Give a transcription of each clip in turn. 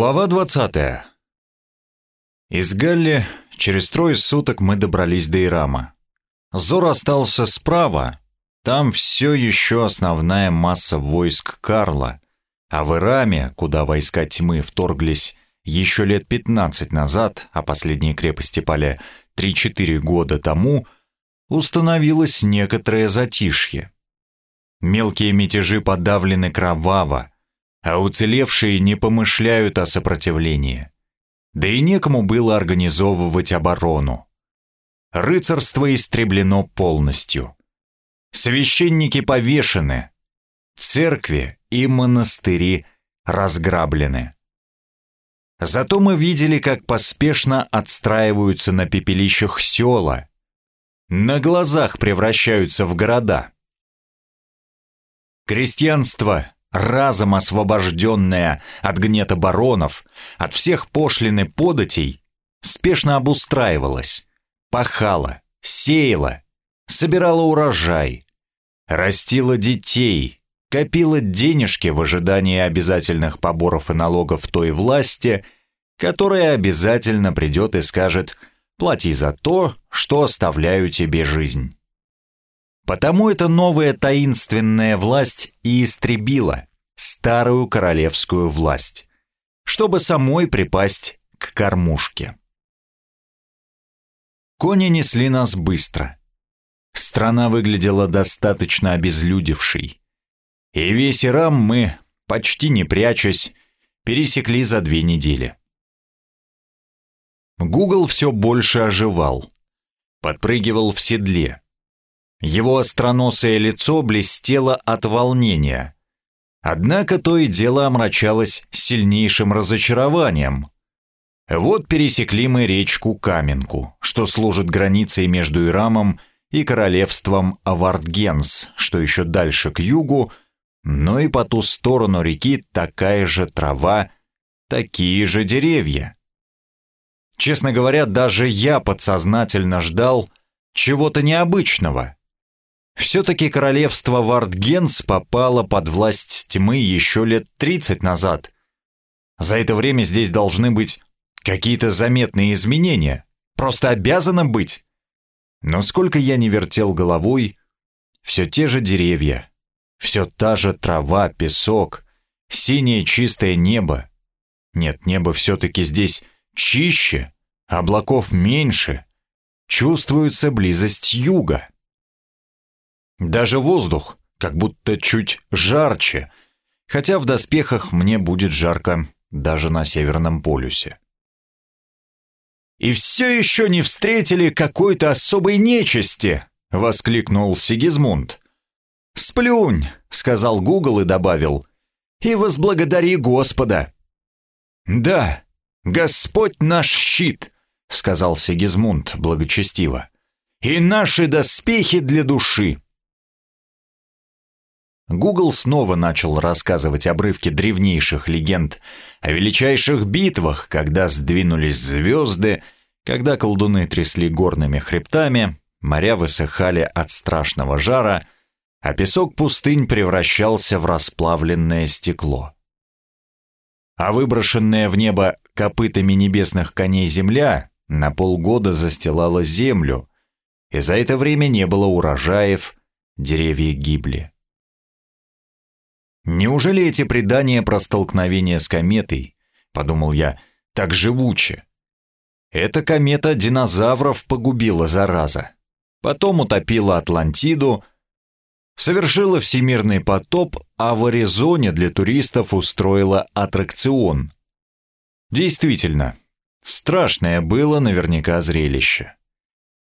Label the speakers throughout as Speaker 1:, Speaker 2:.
Speaker 1: Глава 20. Из Галли через трое суток мы добрались до Ирама. Зор остался справа, там все еще основная масса войск Карла, а в Ираме, куда войска тьмы вторглись еще лет 15 назад, а последние крепости поля 3-4 года тому, установилось некоторое затишье. Мелкие мятежи подавлены кроваво, а уцелевшие не помышляют о сопротивлении. Да и некому было организовывать оборону. Рыцарство истреблено полностью. Священники повешены. Церкви и монастыри разграблены. Зато мы видели, как поспешно отстраиваются на пепелищах села, на глазах превращаются в города. Крестьянство разом освобожденная от гнета баронов, от всех пошлин и податей, спешно обустраивалась, пахала, сеяла, собирала урожай, растила детей, копила денежки в ожидании обязательных поборов и налогов той власти, которая обязательно придет и скажет «плати за то, что оставляю тебе жизнь». Потому эта новая таинственная власть и истребила старую королевскую власть, чтобы самой припасть к кормушке. Кони несли нас быстро. Страна выглядела достаточно обезлюдевшей. И весь Ирам мы, почти не прячась, пересекли за две недели. Гугл все больше оживал. Подпрыгивал в седле, его остроносое лицо блестело от волнения. Однако то и дело омрачалось сильнейшим разочарованием. Вот пересекли мы речку Каменку, что служит границей между Ирамом и королевством Авардгенс, что еще дальше к югу, но и по ту сторону реки такая же трава, такие же деревья. Честно говоря, даже я подсознательно ждал чего-то необычного — все-таки королевство Вардгенс попало под власть тьмы еще лет 30 назад. За это время здесь должны быть какие-то заметные изменения. Просто обязано быть. Но сколько я не вертел головой, все те же деревья, все та же трава, песок, синее чистое небо. Нет, небо все-таки здесь чище, облаков меньше. Чувствуется близость юга. Даже воздух как будто чуть жарче, хотя в доспехах мне будет жарко даже на Северном полюсе. «И все еще не встретили какой-то особой нечисти!» — воскликнул Сигизмунд. «Сплюнь!» — сказал Гугл и добавил. «И возблагодари Господа!» «Да, Господь наш щит!» — сказал Сигизмунд благочестиво. «И наши доспехи для души!» Гугл снова начал рассказывать обрывки древнейших легенд о величайших битвах, когда сдвинулись звезды, когда колдуны трясли горными хребтами, моря высыхали от страшного жара, а песок пустынь превращался в расплавленное стекло. А выброшенная в небо копытами небесных коней земля на полгода застилала землю, и за это время не было урожаев, деревья гибли. Неужели эти предания про столкновение с кометой, подумал я, так живуче? Эта комета динозавров погубила, зараза. Потом утопила Атлантиду, совершила всемирный потоп, а в Аризоне для туристов устроила аттракцион. Действительно, страшное было наверняка зрелище.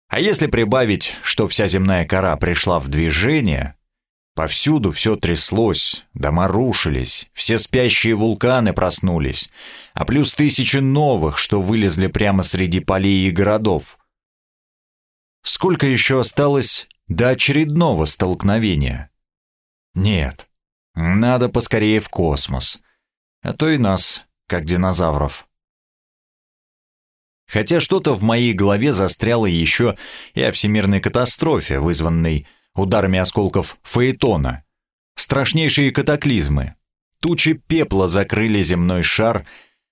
Speaker 1: А если прибавить, что вся земная кора пришла в движение, Повсюду все тряслось, дома рушились, все спящие вулканы проснулись, а плюс тысячи новых, что вылезли прямо среди полей и городов. Сколько еще осталось до очередного столкновения? Нет, надо поскорее в космос, а то и нас, как динозавров. Хотя что-то в моей голове застряло еще и о всемирной катастрофе, вызванной ударами осколков Фаэтона. Страшнейшие катаклизмы. Тучи пепла закрыли земной шар,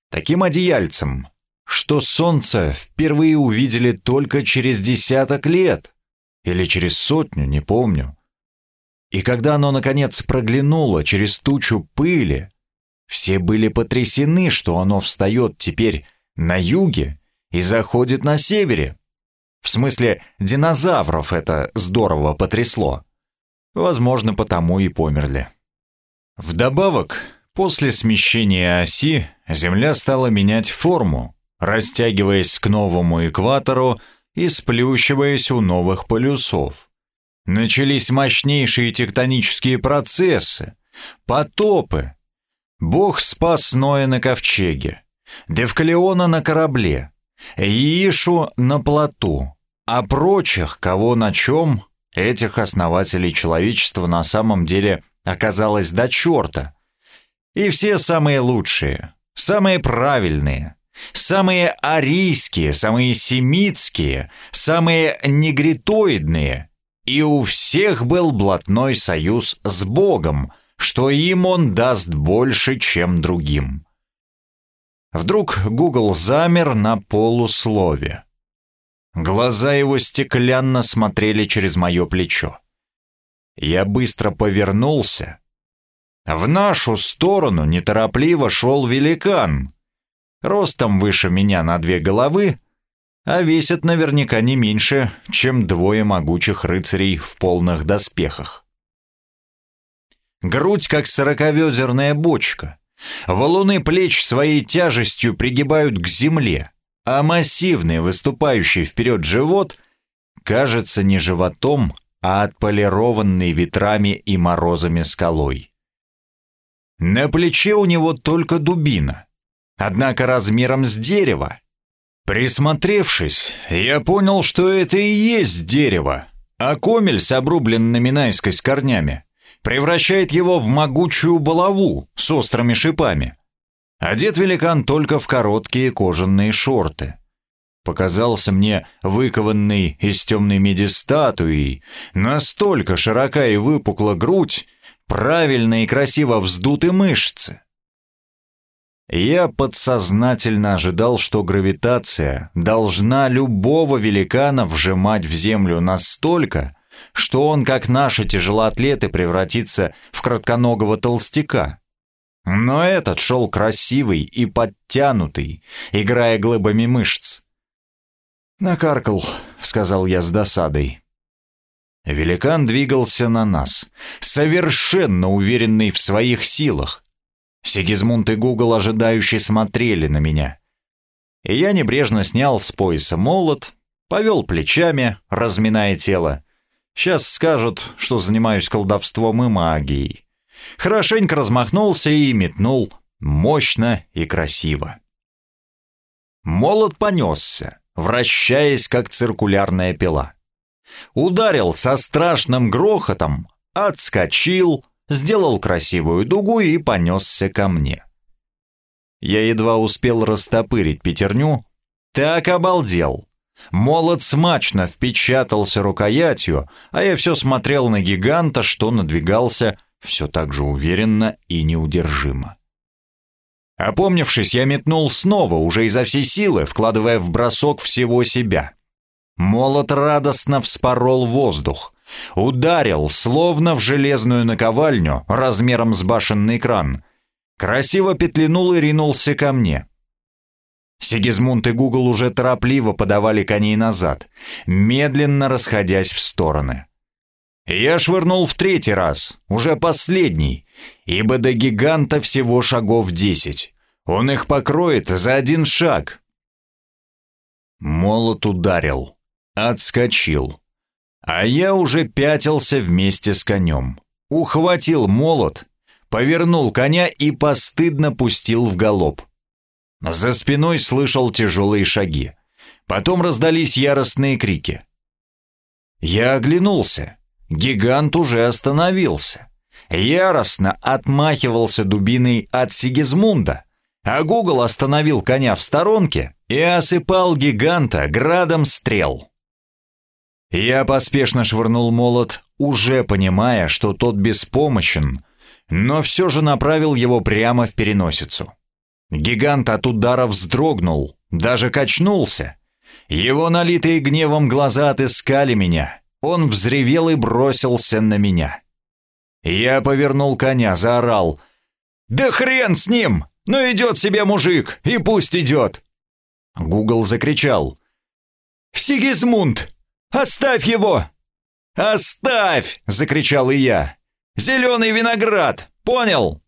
Speaker 1: таким одеяльцем, что солнце впервые увидели только через десяток лет, или через сотню, не помню. И когда оно, наконец, проглянуло через тучу пыли, все были потрясены, что оно встает теперь на юге и заходит на севере. В смысле, динозавров это здорово потрясло. Возможно, потому и померли. Вдобавок, после смещения оси, Земля стала менять форму, растягиваясь к новому экватору и сплющиваясь у новых полюсов. Начались мощнейшие тектонические процессы, потопы. Бог спас Ноя на ковчеге, Девкалиона на корабле, Иишу на плоту, а прочих, кого на чем, этих основателей человечества на самом деле оказалось до черта. И все самые лучшие, самые правильные, самые арийские, самые семитские, самые негритоидные. И у всех был блатной союз с Богом, что им он даст больше, чем другим. Вдруг Гугл замер на полуслове. Глаза его стеклянно смотрели через мое плечо. Я быстро повернулся. В нашу сторону неторопливо шел великан. Ростом выше меня на две головы, а весит наверняка не меньше, чем двое могучих рыцарей в полных доспехах. Грудь как сороковезерная бочка. Валуны плеч своей тяжестью пригибают к земле, а массивный, выступающий вперед живот, кажется не животом, а отполированный ветрами и морозами скалой. На плече у него только дубина, однако размером с дерево. Присмотревшись, я понял, что это и есть дерево, а комель с обрубленными наискось корнями превращает его в могучую булаву с острыми шипами. Одет великан только в короткие кожаные шорты. Показался мне выкованный из темной меди статуей, настолько широка и выпукла грудь, правильно и красиво вздуты мышцы. Я подсознательно ожидал, что гравитация должна любого великана вжимать в землю настолько, что он, как наши тяжелоатлеты, превратится в кратконогого толстяка. Но этот шел красивый и подтянутый, играя глыбами мышц. «Накаркал», — сказал я с досадой. Великан двигался на нас, совершенно уверенный в своих силах. Сигизмунд и Гугл ожидающе смотрели на меня. И я небрежно снял с пояса молот, повел плечами, разминая тело. Сейчас скажут, что занимаюсь колдовством и магией хорошенько размахнулся и метнул мощно и красиво. Молот понесся, вращаясь, как циркулярная пила. Ударил со страшным грохотом, отскочил, сделал красивую дугу и понесся ко мне. Я едва успел растопырить пятерню, так обалдел. Молот смачно впечатался рукоятью, а я все смотрел на гиганта, что надвигался все так же уверенно и неудержимо. Опомнившись, я метнул снова, уже изо всей силы, вкладывая в бросок всего себя. Молот радостно вспорол воздух. Ударил, словно в железную наковальню, размером с башенный кран. Красиво петлянул и ринулся ко мне. Сигизмунд и Гугл уже торопливо подавали коней назад, медленно расходясь в стороны. Я швырнул в третий раз, уже последний, ибо до гиганта всего шагов десять. Он их покроет за один шаг. Молот ударил, отскочил. А я уже пятился вместе с конем. Ухватил молот, повернул коня и постыдно пустил в галоп. За спиной слышал тяжелые шаги. Потом раздались яростные крики. Я оглянулся. Гигант уже остановился. Яростно отмахивался дубиной от Сигизмунда, а Гугл остановил коня в сторонке и осыпал гиганта градом стрел. Я поспешно швырнул молот, уже понимая, что тот беспомощен, но все же направил его прямо в переносицу. Гигант от удара вздрогнул, даже качнулся. Его налитые гневом глаза отыскали меня. Он взревел и бросился на меня. Я повернул коня, заорал. «Да хрен с ним! Ну идет себе мужик, и пусть идет!» Гугл закричал. «Сигизмунд! Оставь его!» «Оставь!» — закричал и я. «Зеленый виноград! Понял?»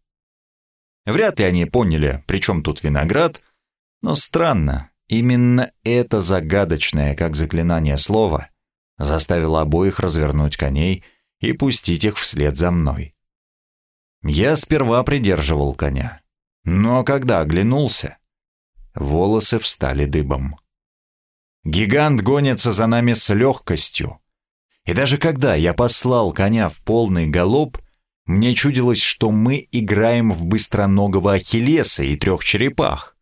Speaker 1: Вряд ли они поняли, при чем тут виноград, но странно, именно это загадочное, как заклинание слово, заставило обоих развернуть коней и пустить их вслед за мной. Я сперва придерживал коня, но когда оглянулся, волосы встали дыбом. Гигант гонится за нами с легкостью, и даже когда я послал коня в полный галоп, мне чудилось, что мы играем в быстроногого Ахиллеса и трех черепах.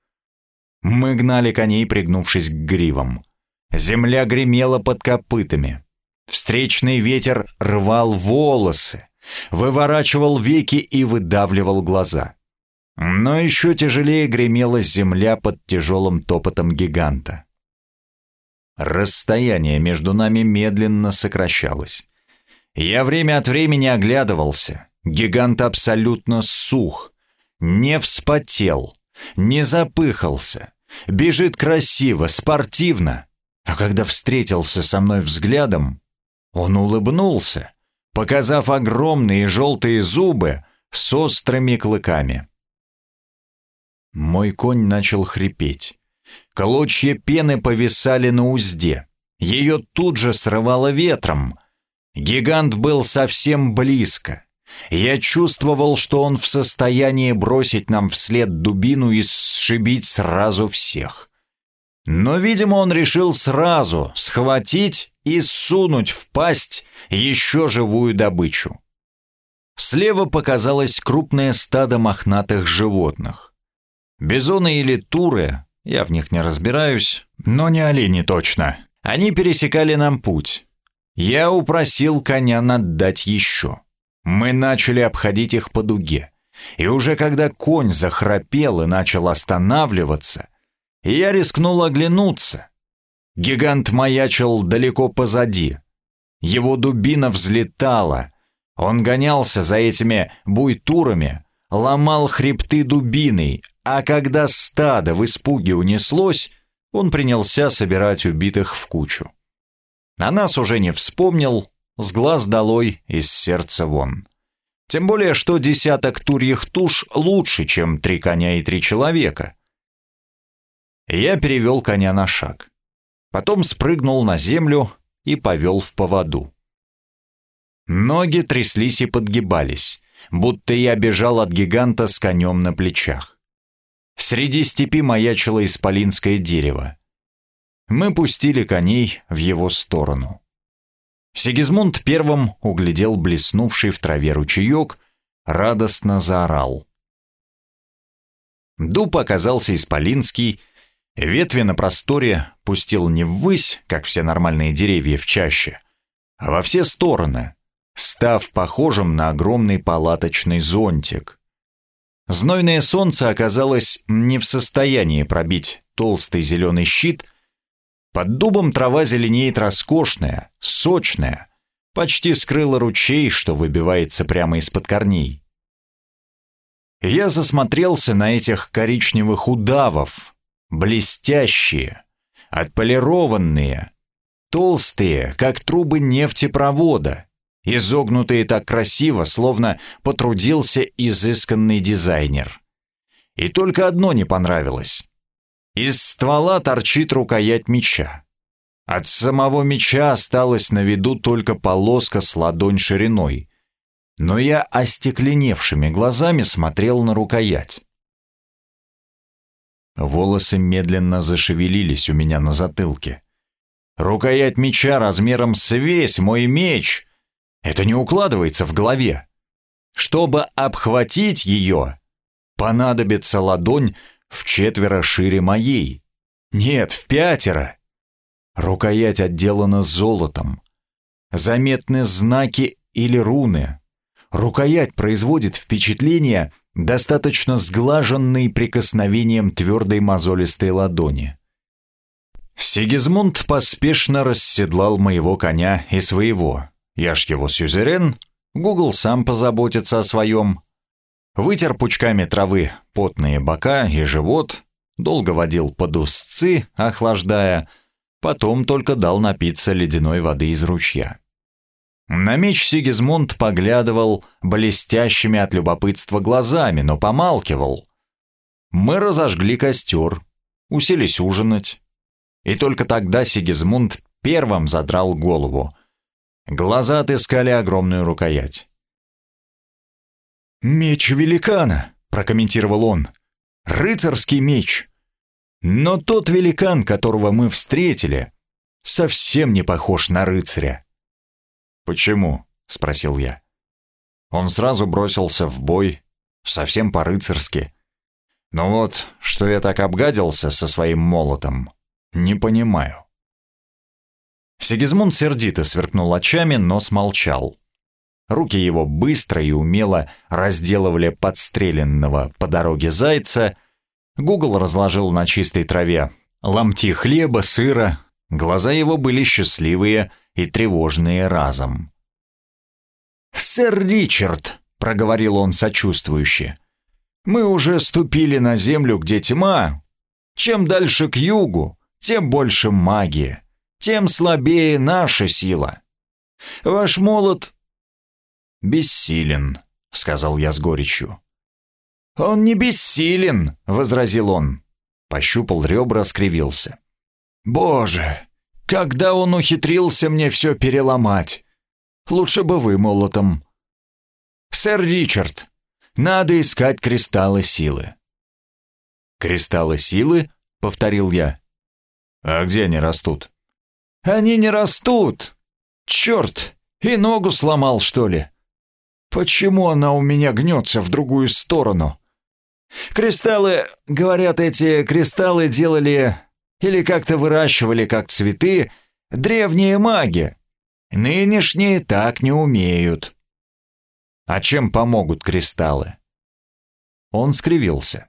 Speaker 1: Мы гнали коней, пригнувшись к гривам. Земля гремела под копытами. Встречный ветер рвал волосы, выворачивал веки и выдавливал глаза. Но еще тяжелее гремела земля под тяжелым топотом гиганта. Расстояние между нами медленно сокращалось. Я время от времени оглядывался. Гигант абсолютно сух, не вспотел, не запыхался, бежит красиво, спортивно. А когда встретился со мной взглядом, он улыбнулся, показав огромные желтые зубы с острыми клыками. Мой конь начал хрипеть. Клочья пены повисали на узде. Ее тут же срывало ветром. Гигант был совсем близко. Я чувствовал, что он в состоянии бросить нам вслед дубину и сшибить сразу всех. Но, видимо, он решил сразу схватить и сунуть в пасть еще живую добычу. Слева показалось крупное стадо мохнатых животных. Бизоны или туры, я в них не разбираюсь, но не олени точно. Они пересекали нам путь. Я упросил коня наддать еще. Мы начали обходить их по дуге. И уже когда конь захрапел и начал останавливаться, я рискнул оглянуться. Гигант маячил далеко позади. Его дубина взлетала. Он гонялся за этими буйтурами, ломал хребты дубиной, а когда стадо в испуге унеслось, он принялся собирать убитых в кучу. На нас уже не вспомнил, с глаз долой, из сердца вон. Тем более, что десяток турьих туш лучше, чем три коня и три человека. Я перевел коня на шаг. Потом спрыгнул на землю и повел в поводу. Ноги тряслись и подгибались, будто я бежал от гиганта с конем на плечах. Среди степи маячило исполинское дерево. Мы пустили коней в его сторону. Сигизмунд первым углядел блеснувший в траве ручеек, радостно заорал. Дуб оказался исполинский, ветви на просторе пустил не ввысь, как все нормальные деревья в чаще, а во все стороны, став похожим на огромный палаточный зонтик. Знойное солнце оказалось не в состоянии пробить толстый зеленый щит, под дубом трава зеленеет роскошная, сочная, почти скрыла ручей, что выбивается прямо из-под корней. Я засмотрелся на этих коричневых удавов, блестящие, отполированные, толстые, как трубы нефтепровода, изогнутые так красиво, словно потрудился изысканный дизайнер. И только одно не понравилось. Из ствола торчит рукоять меча. От самого меча осталась на виду только полоска с ладонь шириной. Но я остекленевшими глазами смотрел на рукоять. Волосы медленно зашевелились у меня на затылке. Рукоять меча размером с весь мой меч. Это не укладывается в голове. Чтобы обхватить ее, понадобится ладонь в четверо шире моей. Нет, в пятеро. Рукоять отделана золотом. Заметны знаки или руны. рукоять производит впечатление, достаточно сглаженной прикосновением твердой мозолистой ладони. Сигизмунд поспешно расседлал моего коня и своего. Я ж его сюзерен, Гугл сам позаботится о своем. Вытер пучками травы потные бока и живот, долго водил под узцы, охлаждая, потом только дал напиться ледяной воды из ручья. На меч Сигизмунд поглядывал блестящими от любопытства глазами, но помалкивал. Мы разожгли костер, уселись ужинать. И только тогда Сигизмунд первым задрал голову. Глаза отыскали огромную рукоять. «Меч великана», — прокомментировал он. «Рыцарский меч. Но тот великан, которого мы встретили, совсем не похож на рыцаря. «Почему?» — спросил я. Он сразу бросился в бой, совсем по-рыцарски. Но вот, что я так обгадился со своим молотом, не понимаю. Сигизмунд сердито сверкнул очами, но смолчал. Руки его быстро и умело разделывали подстреленного по дороге зайца. Гугл разложил на чистой траве ломти хлеба, сыра. Глаза его были счастливые, и тревожные разом. «Сэр Ричард», — проговорил он сочувствующе, — «мы уже ступили на землю, где тьма. Чем дальше к югу, тем больше магии, тем слабее наша сила. Ваш молот...» «Бессилен», — сказал я с горечью. «Он не бессилен», — возразил он. Пощупал ребра, скривился. «Боже, когда он ухитрился мне все переломать? Лучше бы вы молотом. Сэр Ричард, надо искать кристаллы силы. Кристаллы силы? Повторил я. А где они растут? Они не растут. Черт, и ногу сломал, что ли? Почему она у меня гнется в другую сторону? Кристаллы, говорят, эти кристаллы делали или как-то выращивали как цветы древние маги. Нынешние так не умеют. А чем помогут кристаллы? Он скривился.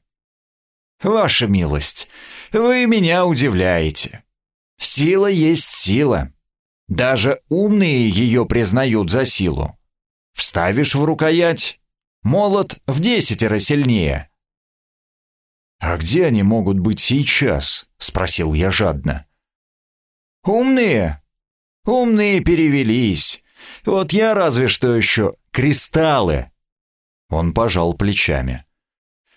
Speaker 1: Ваша милость, вы меня удивляете. Сила есть сила. Даже умные ее признают за силу. Вставишь в рукоять, молот в десятеро сильнее. «А где они могут быть сейчас?» — спросил я жадно. «Умные? Умные перевелись. Вот я разве что еще кристаллы». Он пожал плечами.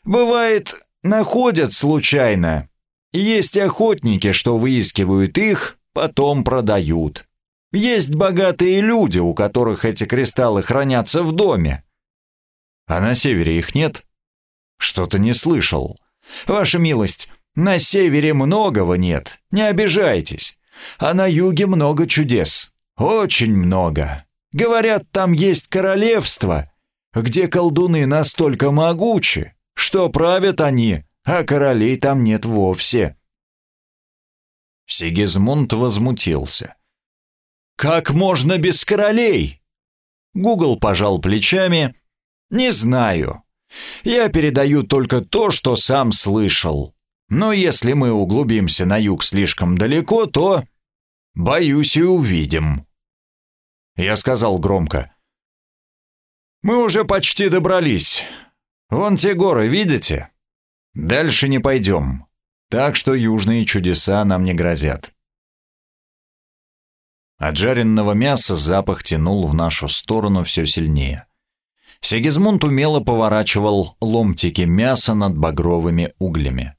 Speaker 1: «Бывает, находят случайно. Есть охотники, что выискивают их, потом продают. Есть богатые люди, у которых эти кристаллы хранятся в доме. А на севере их нет? Что-то не слышал. Ваша милость, на севере многого нет, не обижайтесь. А на юге много чудес, очень много. Говорят, там есть королевство, где колдуны настолько могучи, что правят они, а королей там нет вовсе. Сигизмунд возмутился. «Как можно без королей?» Гугл пожал плечами. «Не знаю. Я передаю только то, что сам слышал. Но если мы углубимся на юг слишком далеко, то... Боюсь, и увидим. Я сказал громко. Мы уже почти добрались. Вон те горы, видите? Дальше не пойдем. Так что южные чудеса нам не грозят. От жареного мяса запах тянул в нашу сторону все сильнее. Сигизмунд умело поворачивал ломтики мяса над багровыми углями.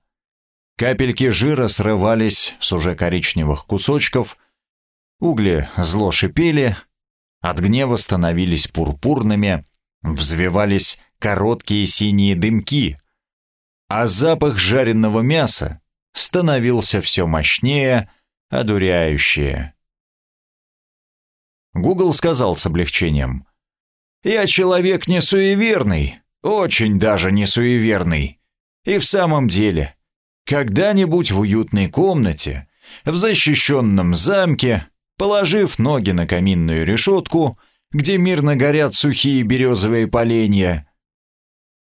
Speaker 1: Капельки жира срывались с уже коричневых кусочков, угли зло шипели, от гнева становились пурпурными, взвивались короткие синие дымки, а запах жареного мяса становился все мощнее, одуряющее. Гугл сказал с облегчением. Я человек не суеверный, очень даже не суеверный. И в самом деле, когда-нибудь в уютной комнате, в защищенном замке, положив ноги на каминную решетку, где мирно горят сухие березовые поленья.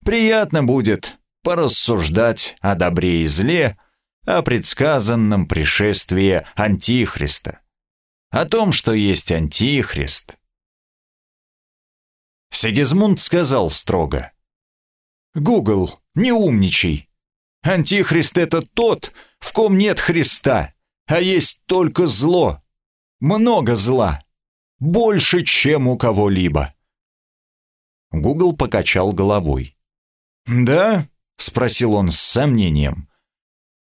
Speaker 1: Приятно будет порассуждать о добре и зле, о предсказанном пришествии Антихриста, о том, что есть Антихрист. Сигизмунд сказал строго. «Гугл, не умничай. Антихрист — это тот, в ком нет Христа, а есть только зло. Много зла. Больше, чем у кого-либо». Гугл покачал головой. «Да?» — спросил он с сомнением.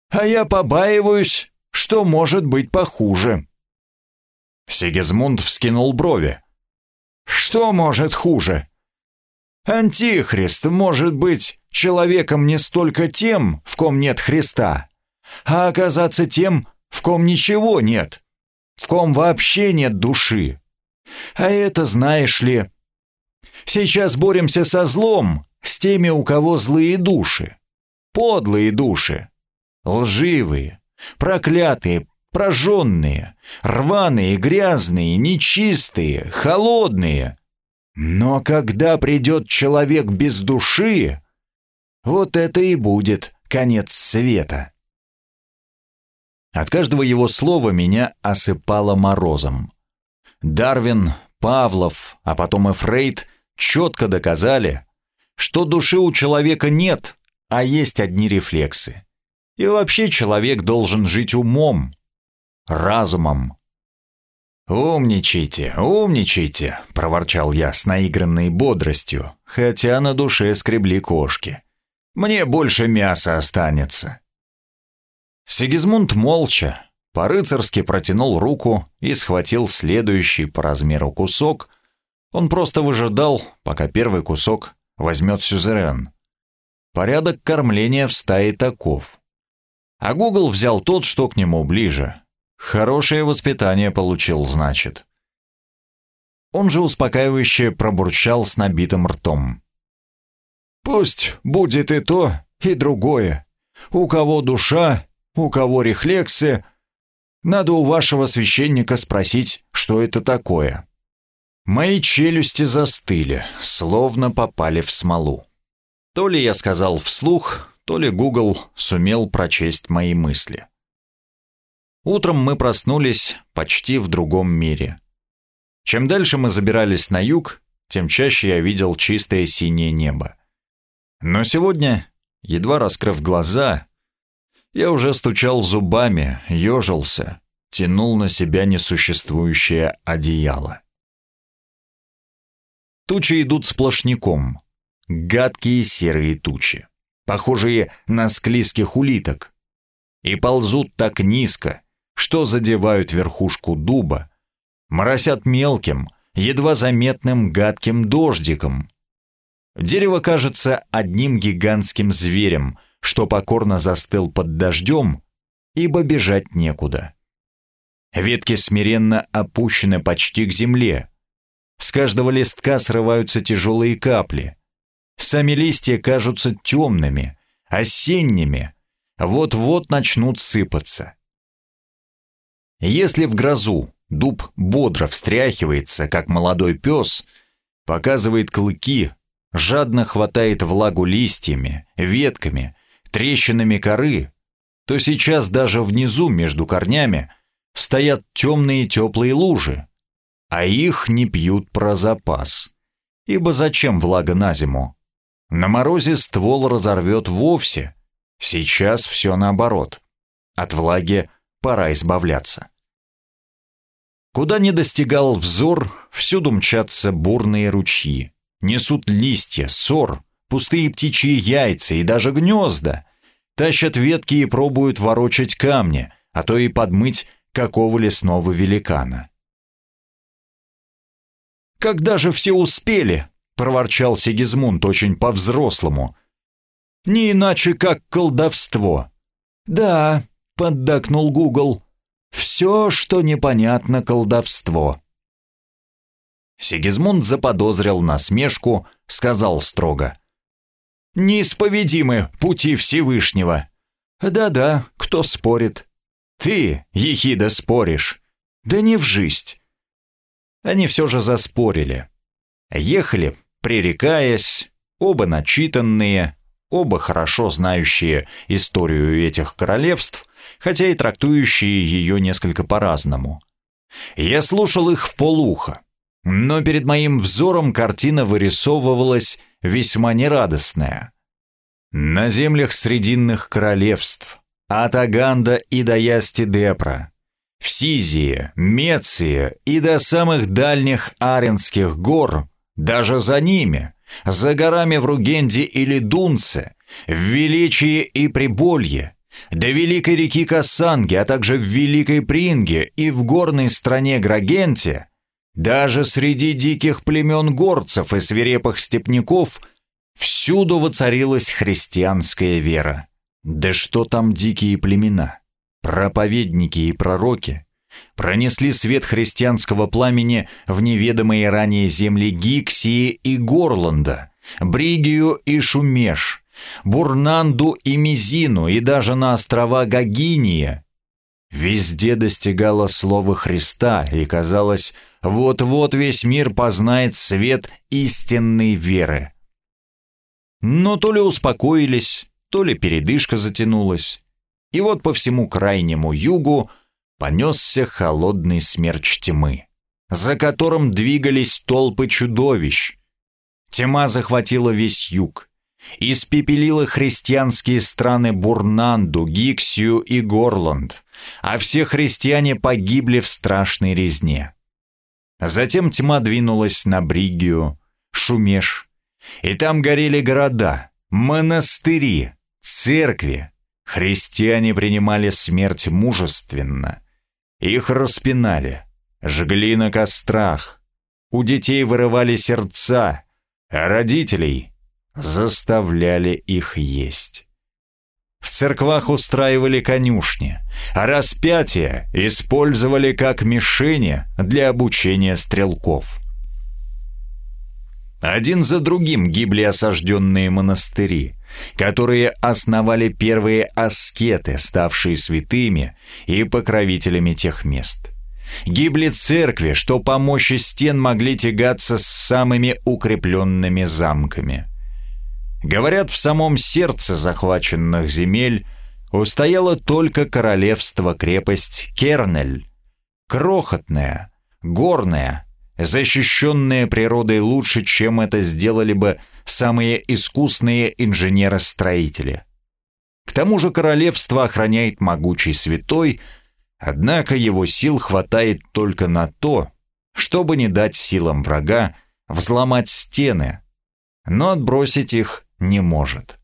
Speaker 1: «А я побаиваюсь, что может быть похуже». Сигизмунд вскинул брови. «Что может хуже?» «Антихрист может быть человеком не столько тем, в ком нет Христа, а оказаться тем, в ком ничего нет, в ком вообще нет души. А это, знаешь ли, сейчас боремся со злом, с теми, у кого злые души, подлые души, лживые, проклятые, прожженные, рваные, грязные, нечистые, холодные. Но когда придет человек без души, вот это и будет конец света. От каждого его слова меня осыпало морозом. Дарвин, Павлов, а потом и Фрейд четко доказали, что души у человека нет, а есть одни рефлексы. И вообще человек должен жить умом, разумом. «Умничайте, умничайте», — проворчал я с наигранной бодростью, хотя на душе скребли кошки. «Мне больше мяса останется». Сигизмунд молча, по-рыцарски протянул руку и схватил следующий по размеру кусок. Он просто выжидал, пока первый кусок возьмет сюзерен. Порядок кормления в стае таков. А Гугл взял тот, что к нему ближе. Хорошее воспитание получил, значит. Он же успокаивающе пробурчал с набитым ртом. «Пусть будет и то, и другое. У кого душа, у кого рефлексы. Надо у вашего священника спросить, что это такое». Мои челюсти застыли, словно попали в смолу. То ли я сказал вслух, то ли Google сумел прочесть мои мысли. Утром мы проснулись почти в другом мире. Чем дальше мы забирались на юг, тем чаще я видел чистое синее небо. Но сегодня, едва раскрыв глаза, я уже стучал зубами, ежился, тянул на себя несуществующее одеяло. Тучи идут сплошняком. Гадкие серые тучи, похожие на склизких улиток. И ползут так низко, что задевают верхушку дуба, моросят мелким, едва заметным гадким дождиком. Дерево кажется одним гигантским зверем, что покорно застыл под дождем, ибо бежать некуда. Ветки смиренно опущены почти к земле, с каждого листка срываются тяжелые капли. Сами листья кажутся темными, осенними, вот-вот начнут сыпаться. Если в грозу дуб бодро встряхивается, как молодой пес, показывает клыки, жадно хватает влагу листьями, ветками, трещинами коры, то сейчас даже внизу между корнями стоят темные теплые лужи, а их не пьют про запас. Ибо зачем влага на зиму? На морозе ствол разорвет вовсе. Сейчас все наоборот. От влаги пора избавляться. Куда не достигал взор, всюду мчатся бурные ручьи. Несут листья, сор, пустые птичьи яйца и даже гнезда. Тащат ветки и пробуют ворочать камни, а то и подмыть какого лесного великана. «Когда же все успели?» — проворчал Сигизмунд очень по-взрослому. «Не иначе, как колдовство». «Да», — поддакнул Гугл, — «все, что непонятно, колдовство». Сигизмунд заподозрил насмешку, сказал строго. «Неисповедимы пути Всевышнего». «Да-да, кто спорит?» «Ты, ехида, споришь». «Да не в жизнь. они все же заспорили. Ехали, пререкаясь, оба начитанные, оба хорошо знающие историю этих королевств, хотя и трактующие ее несколько по-разному. Я слушал их в полухо, но перед моим взором картина вырисовывалась весьма нерадостная. На землях Срединных королевств, от Аганда и до Ясти-Депра, в Сизии, Меции и до самых дальних Аренских гор, даже за ними, за горами в Ругенде или Дунце, в Величии и Приболье, до Великой реки Кассанги, а также в Великой Принге и в горной стране Грагенте, даже среди диких племен горцев и свирепых степняков, всюду воцарилась христианская вера. Да что там дикие племена? проповедники и пророки пронесли свет христианского пламени в неведомые ранее земли Гиксии и Горланда, Бригию и Шумеш, Бурнанду и Мизину и даже на острова Гагиния. Везде достигало слово Христа, и казалось, вот-вот весь мир познает свет истинной веры. Но то ли успокоились, то ли передышка затянулась, и вот по всему крайнему югу понесся холодный смерч тьмы, за которым двигались толпы чудовищ. Тьма захватила весь юг, испепелила христианские страны Бурнанду, Гиксию и Горланд, а все христиане погибли в страшной резне. Затем тьма двинулась на Бригию, Шумеш, и там горели города, монастыри, церкви, Христиане принимали смерть мужественно. Их распинали, жгли на кострах. У детей вырывали сердца, а родителей заставляли их есть. В церквах устраивали конюшни, а распятия использовали как мишени для обучения стрелков. Один за другим гибли осажденные монастыри, которые основали первые аскеты, ставшие святыми и покровителями тех мест. Гибли церкви, что по мощи стен могли тягаться с самыми укрепленными замками. Говорят, в самом сердце захваченных земель устояло только королевство-крепость Кернель, крохотная, горная, защищенные природой лучше, чем это сделали бы самые искусные инженеры-строители. К тому же королевство охраняет могучий святой, однако его сил хватает только на то, чтобы не дать силам врага взломать стены, но отбросить их не может.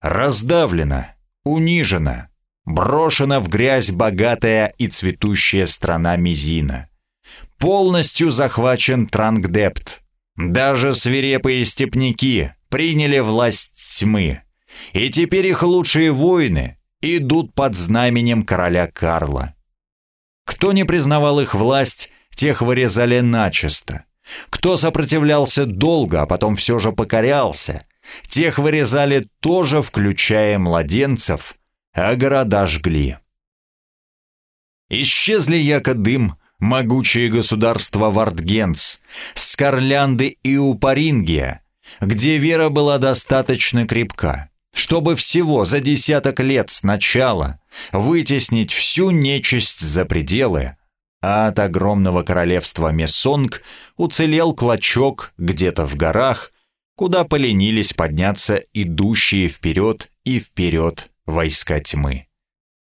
Speaker 1: Раздавлена, унижена, брошена в грязь богатая и цветущая страна Мизина – полностью захвачен Трангдепт. Даже свирепые степняки приняли власть тьмы, и теперь их лучшие воины идут под знаменем короля Карла. Кто не признавал их власть, тех вырезали начисто. Кто сопротивлялся долго, а потом все же покорялся, тех вырезали тоже, включая младенцев, а города жгли. Исчезли яко дым, могучие государства Вартгенц, Скарлянды и Упарингия, где вера была достаточно крепка, чтобы всего за десяток лет сначала вытеснить всю нечисть за пределы, а от огромного королевства Месонг уцелел клочок где-то в горах, куда поленились подняться идущие вперед и вперед войска тьмы.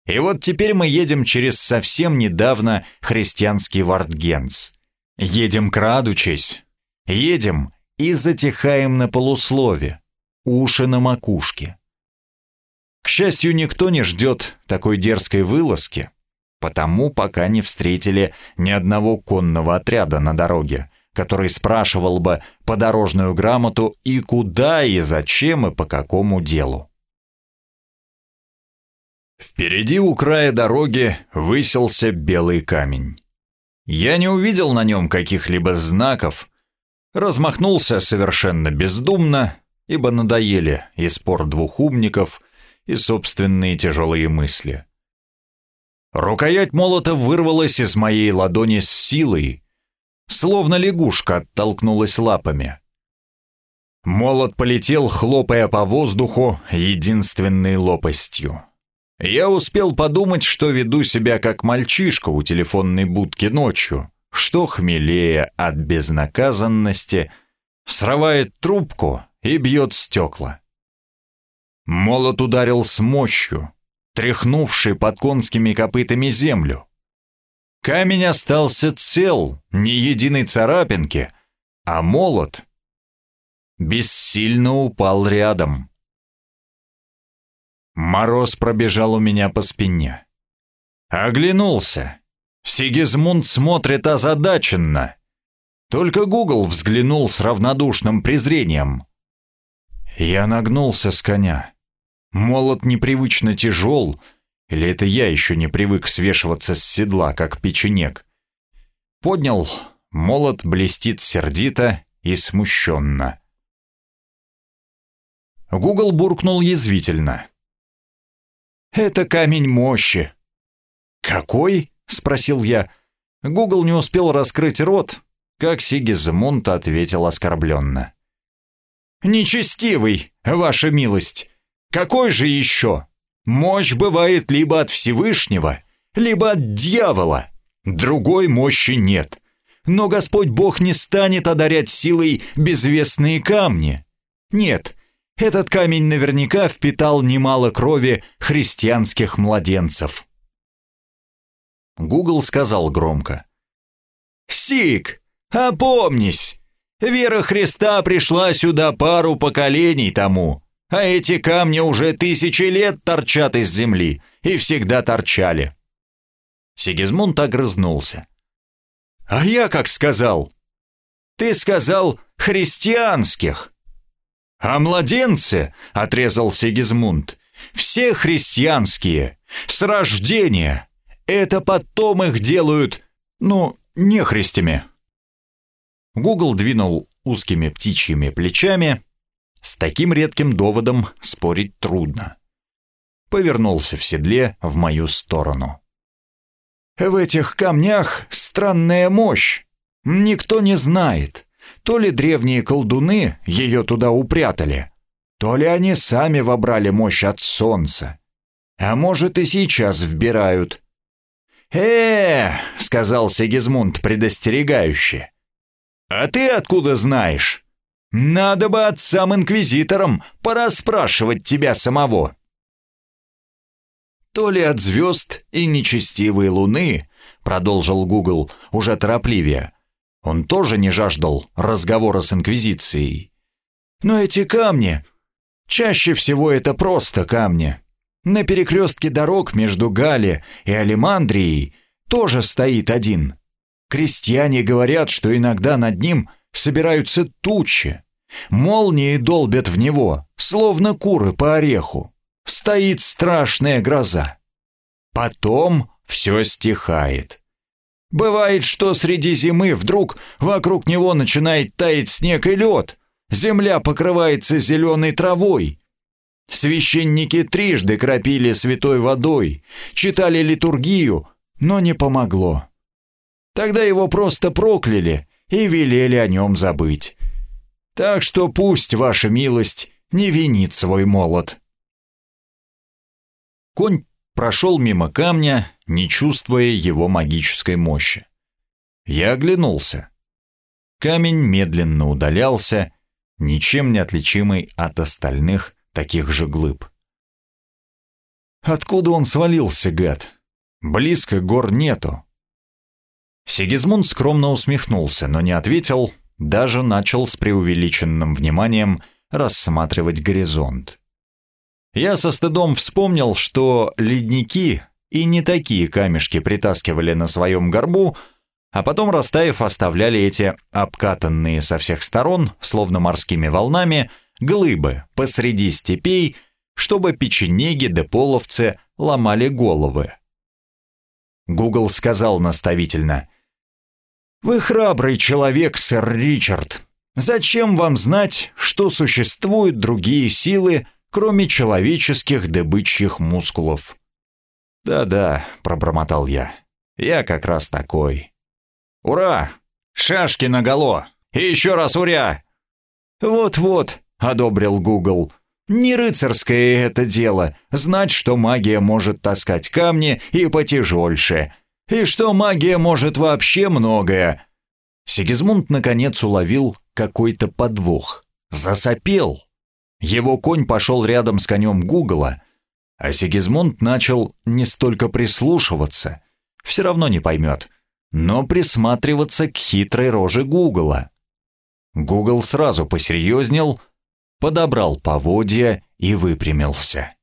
Speaker 1: И вот теперь мы едем через совсем недавно христианский Вартгенс. Едем крадучись. Едем и затихаем на полуслове, уши на макушке. К счастью, никто не ждет такой дерзкой вылазки, потому пока не встретили ни одного конного отряда на дороге, который спрашивал бы подорожную грамоту и куда, и зачем, и по какому делу. Впереди у края дороги высился белый камень. Я не увидел на нем каких-либо знаков, размахнулся совершенно бездумно, ибо надоели и спор двух умников, и собственные тяжелые мысли. Рукоять молота вырвалась из моей ладони с силой, словно лягушка оттолкнулась лапами. Молот полетел, хлопая по воздуху единственной лопастью. Я успел подумать, что веду себя как мальчишка у телефонной будки ночью, что хмелее от безнаказанности, срывает трубку и бьет стекла. Молот ударил с мощью, тряхнувший под конскими копытами землю. Камень остался цел, ни единой царапинки, а молот бессильно упал рядом. Мороз пробежал у меня по спине. Оглянулся. Сигизмунд смотрит озадаченно. Только Гугл взглянул с равнодушным презрением. Я нагнулся с коня. Молот непривычно тяжел, или это я еще не привык свешиваться с седла, как печенек. Поднял, молот блестит сердито и смущенно. Гугл буркнул язвительно. «Это камень мощи». «Какой?» — спросил я. Гугл не успел раскрыть рот, как Сигизмунд ответил оскорбленно. «Нечестивый, ваша милость! Какой же еще? Мощь бывает либо от Всевышнего, либо от дьявола. Другой мощи нет. Но Господь Бог не станет одарять силой безвестные камни. Нет, этот камень наверняка впитал немало крови христианских младенцев. Гугл сказал громко. «Сик, опомнись! Вера Христа пришла сюда пару поколений тому, а эти камни уже тысячи лет торчат из земли и всегда торчали». Сигизмунд огрызнулся. «А я как сказал?» «Ты сказал христианских!» «А младенцы, — отрезал Сигизмунд, — все христианские, с рождения. Это потом их делают, ну, нехристями». Гугл двинул узкими птичьими плечами. С таким редким доводом спорить трудно. Повернулся в седле в мою сторону. «В этих камнях странная мощь. Никто не знает. То ли древние колдуны ее туда упрятали, то ли они сами вобрали мощь от солнца. А может и сейчас вбирают. «Э, -э — сказал Сигизмунд предостерегающе, — а ты откуда знаешь? Надо бы отцам-инквизиторам пораспрашивать тебя самого. То ли от звезд и нечестивой луны, продолжил Гугл уже торопливее, он тоже не жаждал разговора с Инквизицией. Но эти камни... Чаще всего это просто камни. На перекрестке дорог между Гале и Алимандрией тоже стоит один. Крестьяне говорят, что иногда над ним собираются тучи. Молнии долбят в него, словно куры по ореху. Стоит страшная гроза. Потом все стихает. Бывает, что среди зимы вдруг вокруг него начинает таять снег и лед, земля покрывается зеленой травой. Священники трижды кропили святой водой, читали литургию, но не помогло. Тогда его просто прокляли и велели о нем забыть. Так что пусть ваша милость не винит свой молот. Конь прошел мимо камня, не чувствуя его магической мощи. Я оглянулся. Камень медленно удалялся, ничем не отличимый от остальных таких же глыб. Откуда он свалился, гад? Близко гор нету. Сигизмунд скромно усмехнулся, но не ответил, даже начал с преувеличенным вниманием рассматривать горизонт. Я со стыдом вспомнил, что ледники и не такие камешки притаскивали на своем горбу, а потом, растаяв, оставляли эти обкатанные со всех сторон, словно морскими волнами, глыбы посреди степей, чтобы печенеги да половцы ломали головы. Гугл сказал наставительно, «Вы храбрый человек, сэр Ричард. Зачем вам знать, что существуют другие силы, кроме человеческих добычьих мускулов. «Да-да», — пробормотал я, — «я как раз такой». «Ура! Шашки наголо! И еще раз уря!»
Speaker 2: «Вот-вот», — одобрил Гугл. «Не рыцарское это дело, знать, что магия может таскать камни и потяжельше, и что магия может вообще многое». Сигизмунд наконец уловил какой-то подвох. Засопел. Его конь пошел рядом с конем Гугла, а Сигизмунд начал не столько прислушиваться, все равно не поймет, но присматриваться к хитрой роже Гугла. Гугл сразу посерьезнел, подобрал поводья и выпрямился.